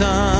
sun?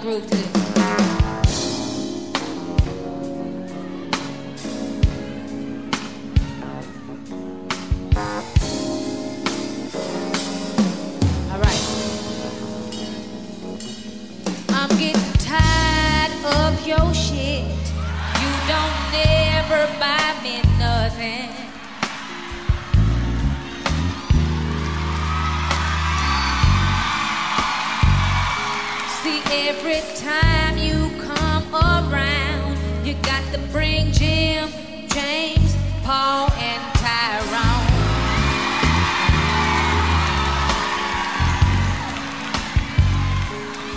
groove to. Every time you come around, you got to bring Jim, James, Paul, and Tyrone.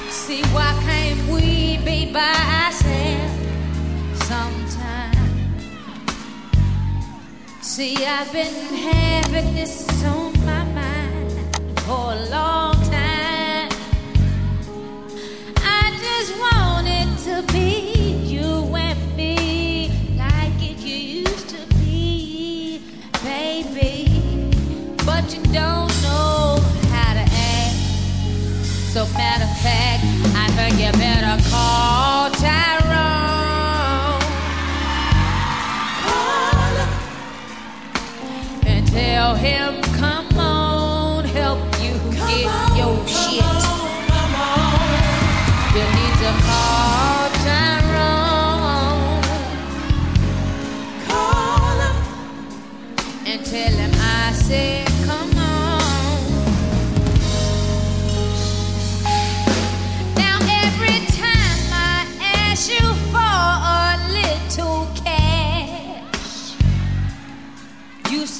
See, why can't we be by ourselves sometime? See, I've been having this on matter of fact, I think you better call Tyrone Call him. and tell him, come on, help you get your shit. You need to call Tyrone Call him. and tell him I said,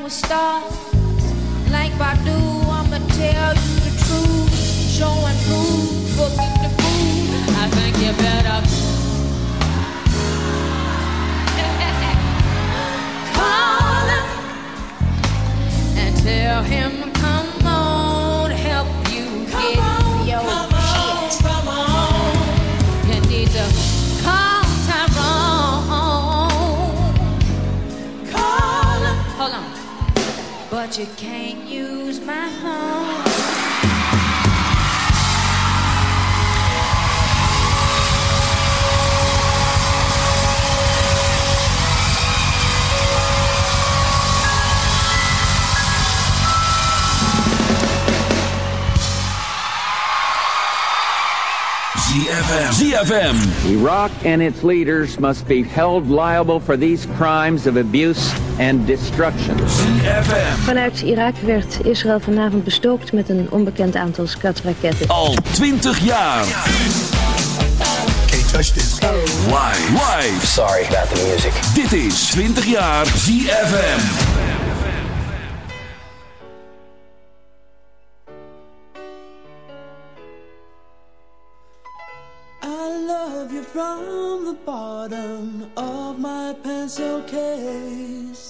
Now with stars. Like Badu, I'ma tell you the truth. Show and prove, forget the fool. I think you better call him and tell him But you can't use my phone. ZFM. ZFM. Iraq and its leaders must be held liable for these crimes of abuse and destruction. ZFM. Vanuit Irak werd Israël vanavond bestookt met een onbekend aantal skatraketten. Al 20 jaar. Can't touch this. Live. Live. Sorry about the music. Dit is 20 jaar ZFM. I love you from the bottom of my pencil case.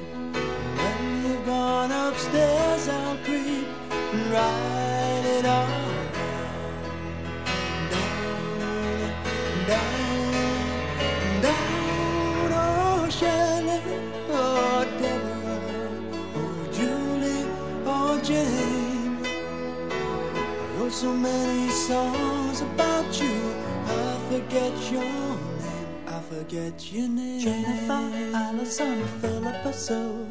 Upstairs, I'll creep and write it all down, down, down. Oh, Shirley, oh, Deborah, oh, Julie, oh, Jane. I wrote so many songs about you. I forget your name. I forget your name. Jennifer, Allison, Philippa Sue,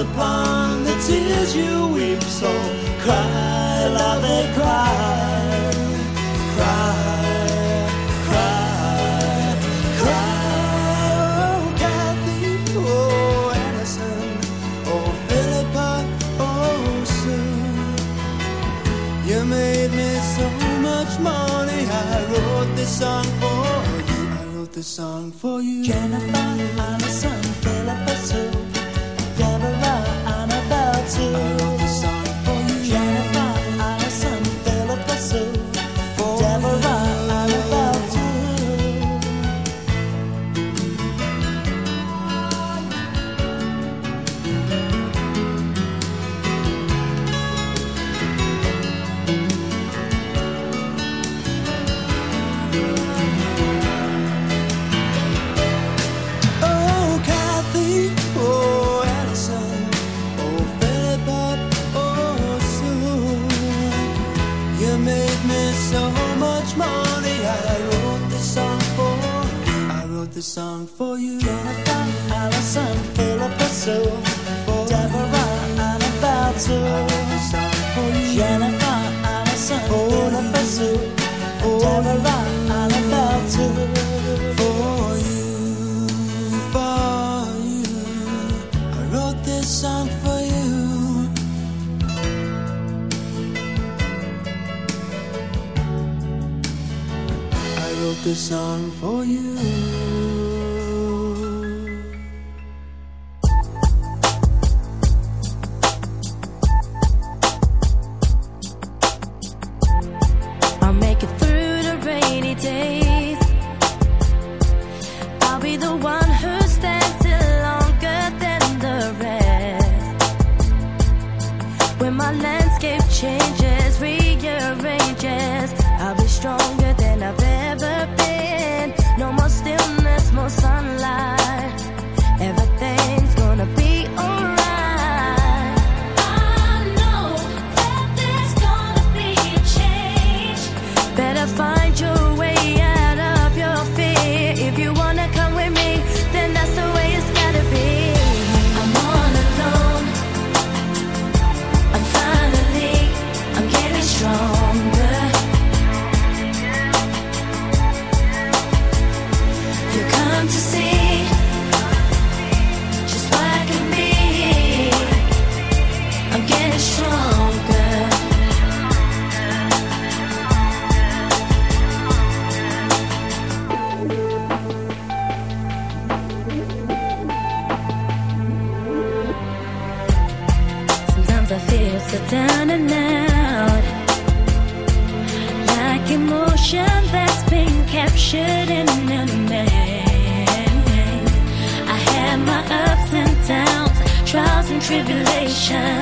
Upon the tears you weep. So cry, love it, cry, cry, cry, cry. Oh, oh, oh, oh, Sue. You made me so much money. I wrote this song for you. I wrote this song for you. Jennifer, Allison, Philippa Sue, song for you. Jennifer, Allison, Philippa Sue, Deborah, Annabelle Sue. Song for you. Jennifer, Allison, Philippa Sue, Deborah, Annabelle Sue. For you, for you, I wrote this song for you. I wrote this song for you. sunshine.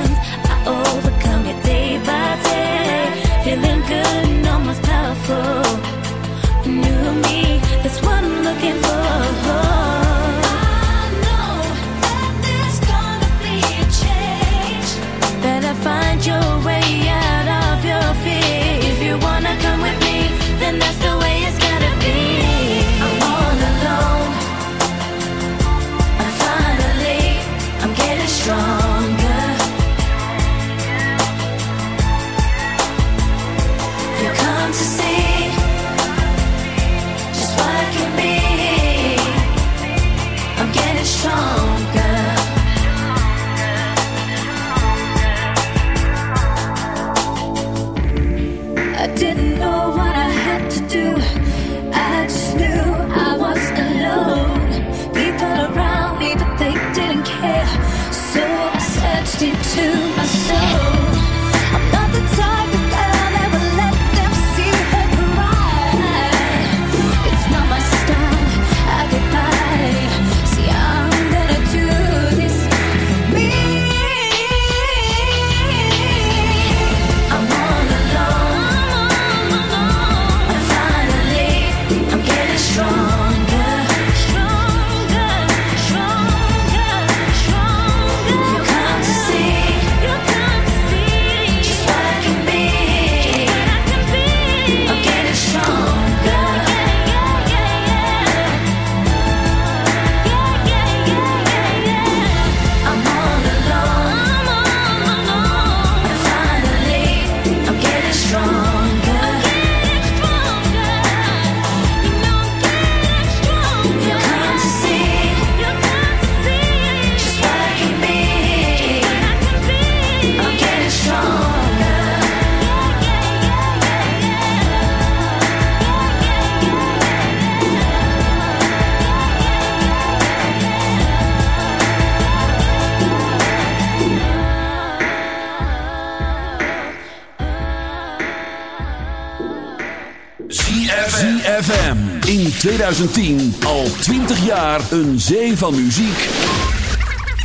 in 2010 al 20 jaar een zee van muziek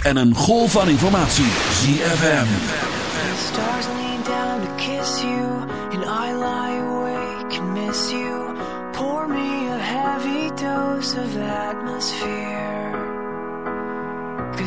en een golf van informatie. ZFM. Stars. Pour me a heavy dose of atmosphere.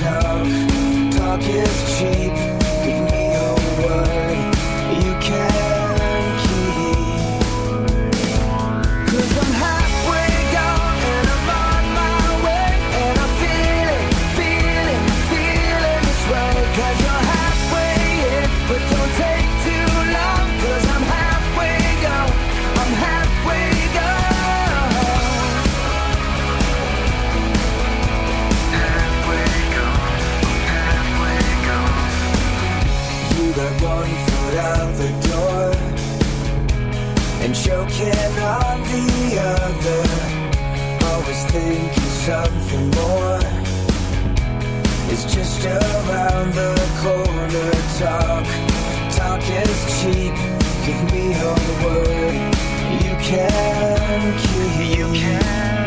Talk. Talk is cheap. something more is just around the corner. Talk, talk is cheap. Give me your word. You can cure you. Can.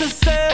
to say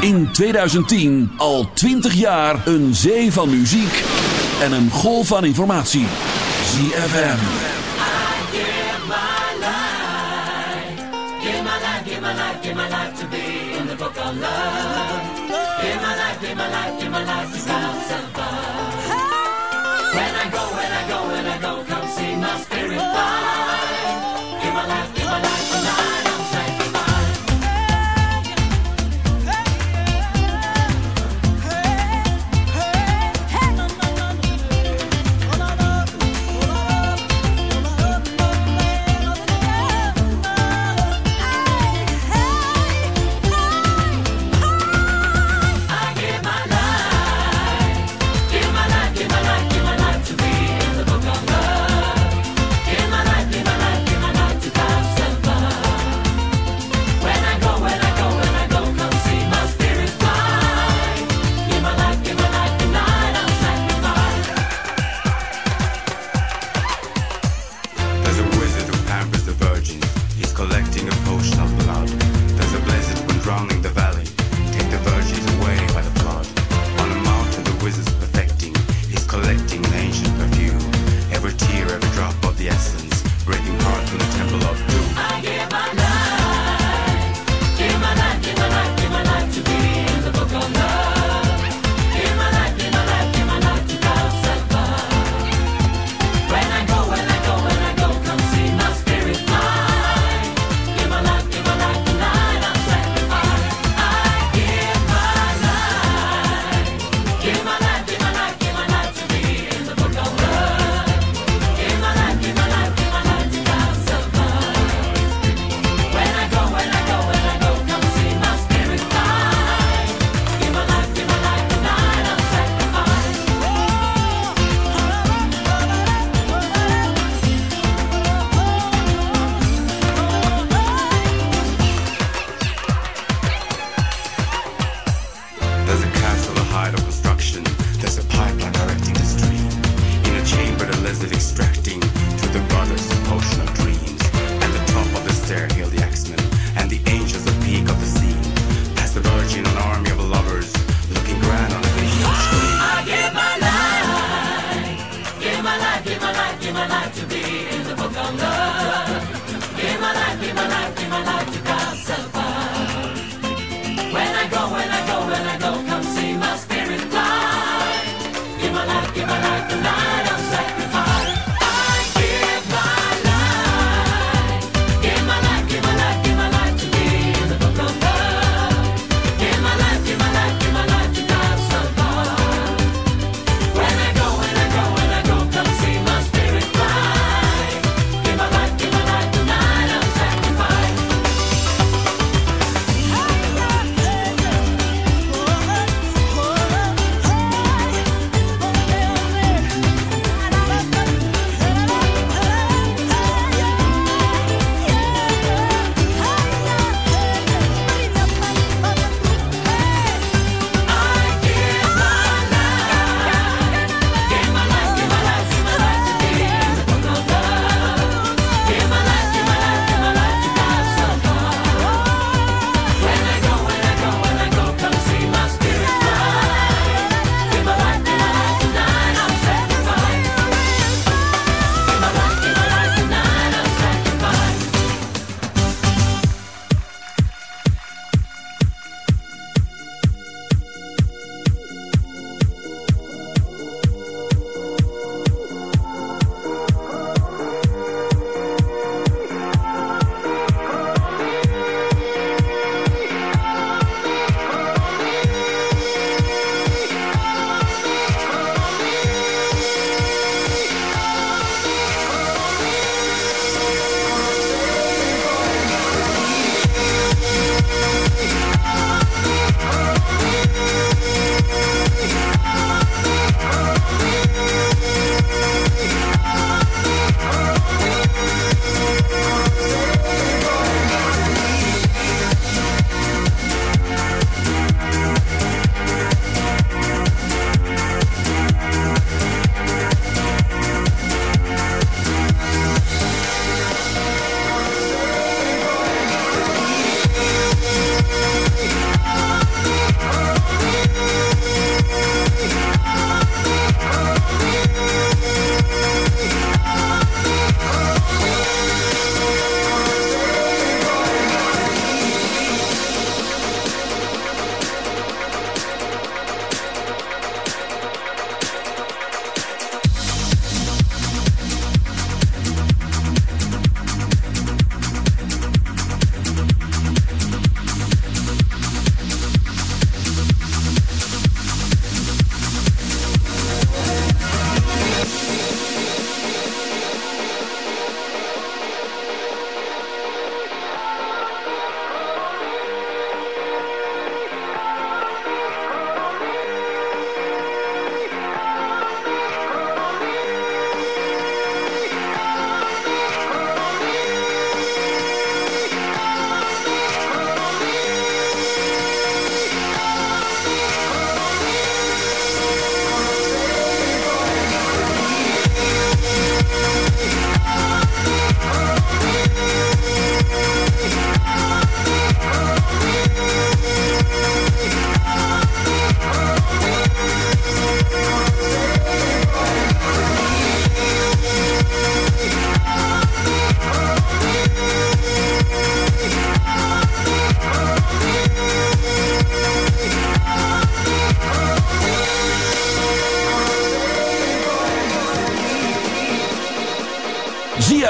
in 2010 al 20 jaar een zee van muziek en een golf van informatie. ZFM. Give my life, give my life, give my life.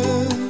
again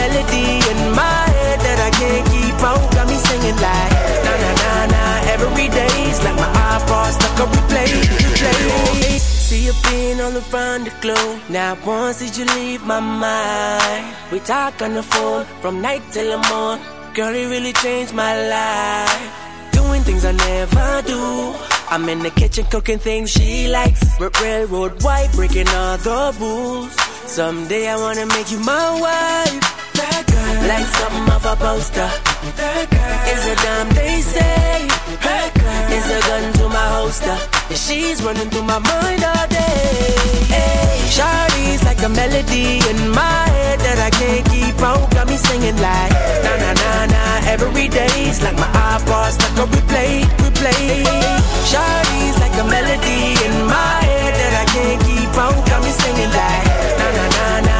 melody in my head that I can't keep out. Got me singing like na na na na every day's like my iPod stuck on replay, replay. See you being all around the globe. Now once did you leave my mind? We talk on the phone from night till the morning. Girl, it really changed my life. Doing things I never do. I'm in the kitchen cooking things she likes. Railroad white, breaking all the rules. Someday I wanna make you my wife. That girl, like something of a poster. That girl is a damn they say. That girl is a gun to my holster. And she's running through my mind all day. Hey, Shawty's like a melody in my head that I can't keep out. Got me singing like na na na na every day's like my iPod stuck on replay, replay. Shawty's like a melody in my head that I can't keep out. Got me singing like na na na na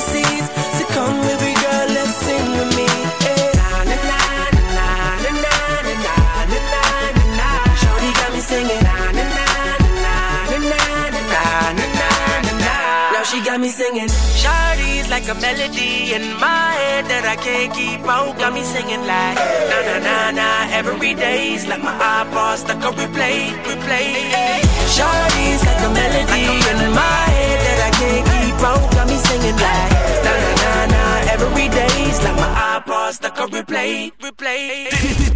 Got me singing. Shawty's like a melody in my head that I can't keep out. Got me singing like na na na na every day's like my iPod stuck on replay, replay. Shawty's like a melody in my head that I can't keep out. Got me singing like na na na na every day's like my iPod stuck on replay, replay.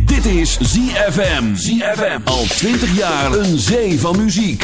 Dit is ZFM. ZFM. Al 20 jaar een zee van muziek.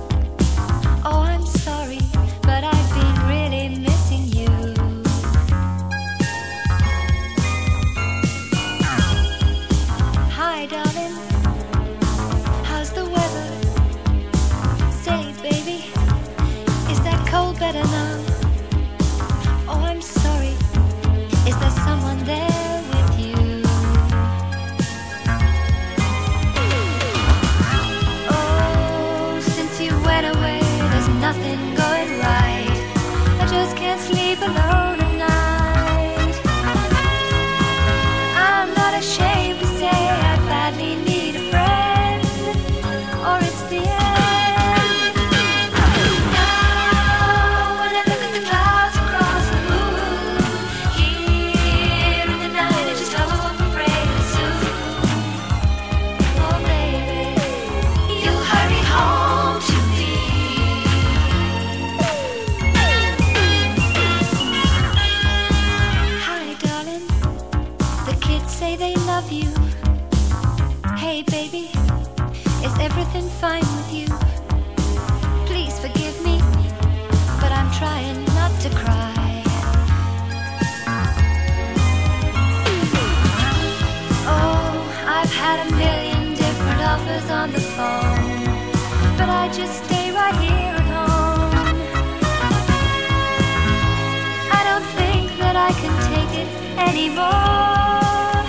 Anymore.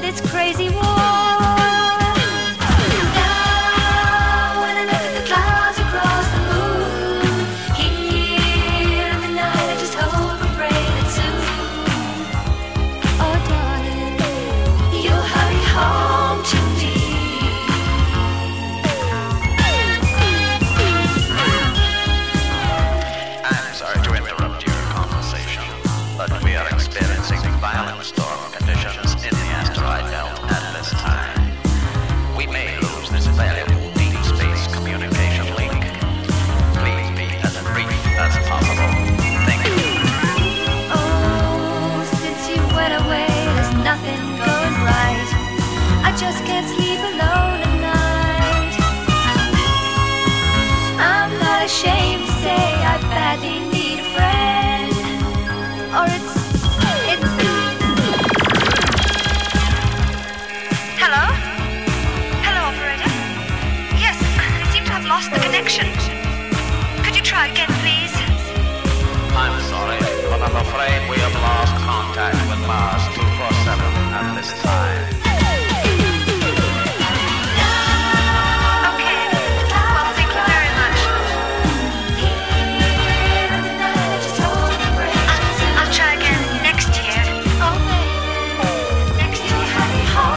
This crazy war.